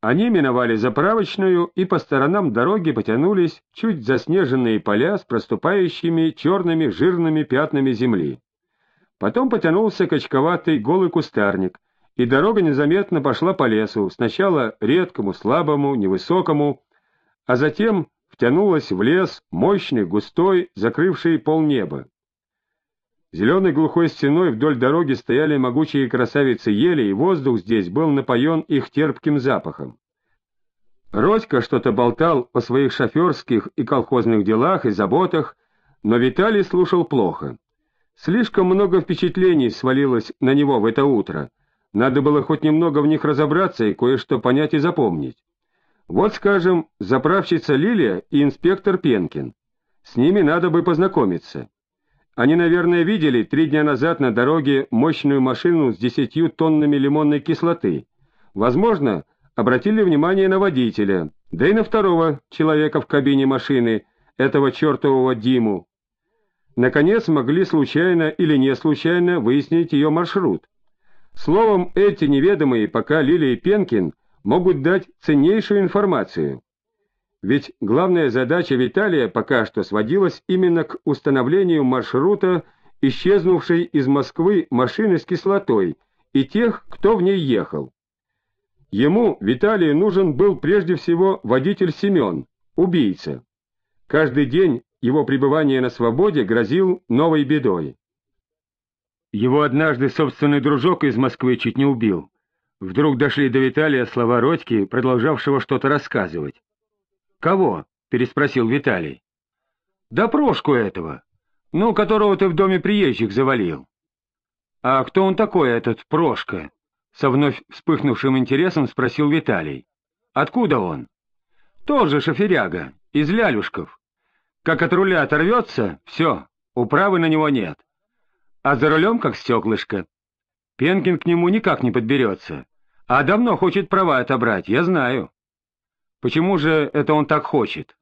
Они миновали заправочную, и по сторонам дороги потянулись чуть заснеженные поля с проступающими черными жирными пятнами земли. Потом потянулся качковатый голый кустарник, и дорога незаметно пошла по лесу, сначала редкому, слабому, невысокому, а затем втянулась в лес, мощный, густой, закрывший полнеба. Зеленой глухой стеной вдоль дороги стояли могучие красавицы ели, и воздух здесь был напоен их терпким запахом. Родька что-то болтал о своих шоферских и колхозных делах и заботах, но Виталий слушал плохо. Слишком много впечатлений свалилось на него в это утро. Надо было хоть немного в них разобраться и кое-что понять и запомнить. Вот, скажем, заправщица Лилия и инспектор Пенкин. С ними надо бы познакомиться. Они, наверное, видели три дня назад на дороге мощную машину с десятью тоннами лимонной кислоты. Возможно, обратили внимание на водителя, да и на второго человека в кабине машины, этого чертового Диму. Наконец, могли случайно или не случайно выяснить ее маршрут. Словом, эти неведомые пока Лилия Пенкин могут дать ценнейшую информацию. Ведь главная задача Виталия пока что сводилась именно к установлению маршрута исчезнувшей из Москвы машины с кислотой и тех, кто в ней ехал. Ему, Виталию, нужен был прежде всего водитель Семен, убийца. Каждый день его пребывание на свободе грозил новой бедой. Его однажды собственный дружок из Москвы чуть не убил. Вдруг дошли до Виталия слова Родьки, продолжавшего что-то рассказывать. «Кого?» — переспросил Виталий. «Да Прошку этого, ну, которого ты в доме приезжих завалил». «А кто он такой, этот Прошка?» — со вновь вспыхнувшим интересом спросил Виталий. «Откуда он?» «Тот же шоферяга, из Лялюшков. Как от руля оторвется, все, управы на него нет. А за рулем как стеклышко. Пенкин к нему никак не подберется, а давно хочет права отобрать, я знаю». Почему же это он так хочет?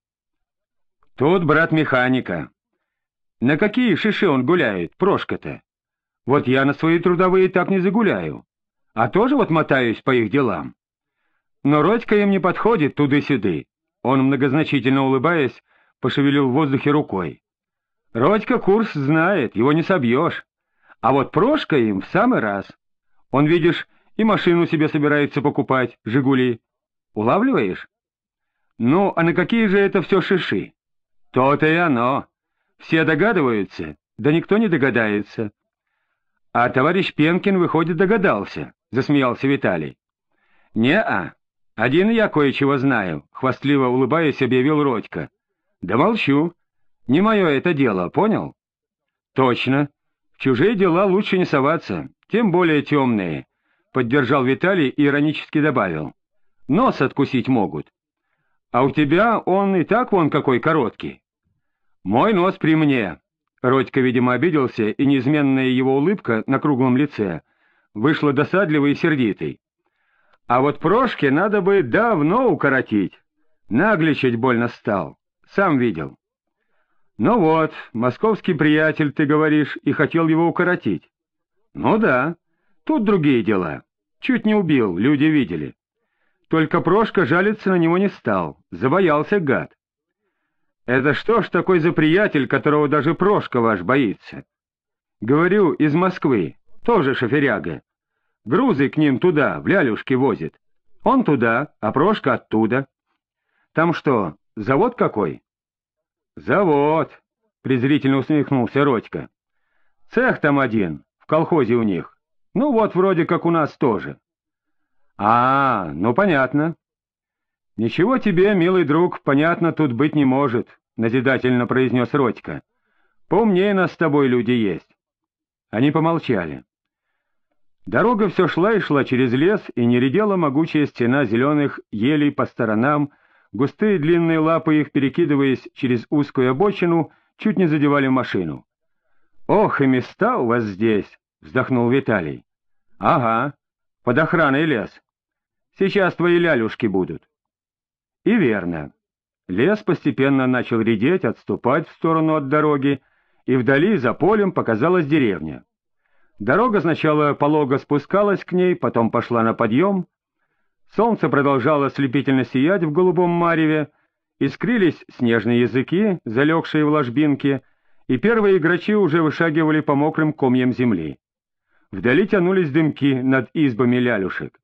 Тут брат механика. На какие шиши он гуляет, Прошка-то? Вот я на свои трудовые так не загуляю, а тоже вот мотаюсь по их делам. Но Родька им не подходит туды-сюды. Он, многозначительно улыбаясь, пошевелил в воздухе рукой. Родька курс знает, его не собьешь. А вот Прошка им в самый раз. Он, видишь, и машину себе собирается покупать, «Жигули». Улавливаешь? Ну, а на какие же это все шиши? То-то и оно. Все догадываются, да никто не догадается. А товарищ Пенкин, выходит, догадался, — засмеялся Виталий. Не-а, один я кое-чего знаю, — хвастливо улыбаясь, объявил Родька. Да молчу. Не мое это дело, понял? Точно. В чужие дела лучше не соваться, тем более темные, — поддержал Виталий и иронически добавил. Нос откусить могут. А у тебя он и так вон какой короткий. Мой нос при мне. Родька, видимо, обиделся, и неизменная его улыбка на круглом лице вышла досадливой и сердитой. А вот Прошке надо бы давно укоротить. Нагличать больно стал. Сам видел. Ну вот, московский приятель, ты говоришь, и хотел его укоротить. Ну да, тут другие дела. Чуть не убил, люди видели. Только Прошка жалиться на него не стал, забоялся гад. Это что ж такой за приятель, которого даже Прошка ваш боится? Говорю, из Москвы, тоже шоферяга. Грузы к ним туда, в лялюшки возит. Он туда, а Прошка оттуда. Там что, завод какой? Завод, презрительно усмехнулся Родька. Цех там один, в колхозе у них. Ну вот вроде как у нас тоже. А, ну понятно. Ничего тебе, милый друг, понятно тут быть не может, назидательно произнес Родька. Поумнее нас с тобой люди есть. Они помолчали. Дорога все шла и шла через лес, и не редела могучая стена зеленых елей по сторонам, густые длинные лапы их, перекидываясь через узкую обочину, чуть не задевали машину. — Ох, и места у вас здесь! — вздохнул Виталий. — Ага, под охраной лес. Сейчас твои лялюшки будут. И верно. Лес постепенно начал редеть, отступать в сторону от дороги, и вдали за полем показалась деревня. Дорога сначала полого спускалась к ней, потом пошла на подъем. Солнце продолжало слепительно сиять в голубом мареве, искрились снежные языки, залегшие в ложбинке, и первые играчи уже вышагивали по мокрым комьям земли. Вдали тянулись дымки над избами лялюшек.